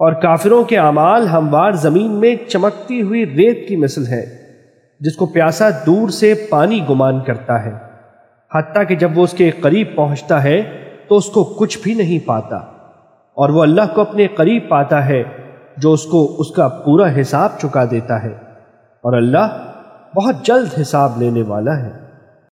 और काफिरों के अमाल हमवार ज़मीन में चमकती हुई रेत की मिसल है, जिसको प्यासा दूर से पानी गुमान करता है। हती कि जब वो उसके करीब पहुँचता है तो उसको कुछ भी नहीं पाता। और वो अल्लाह को अपने करीब पाता है, जो उसको उसका पूरा हिसाब चुका देता है। और अल्लाह बहुत जल्द हिसाब लेने वाला है।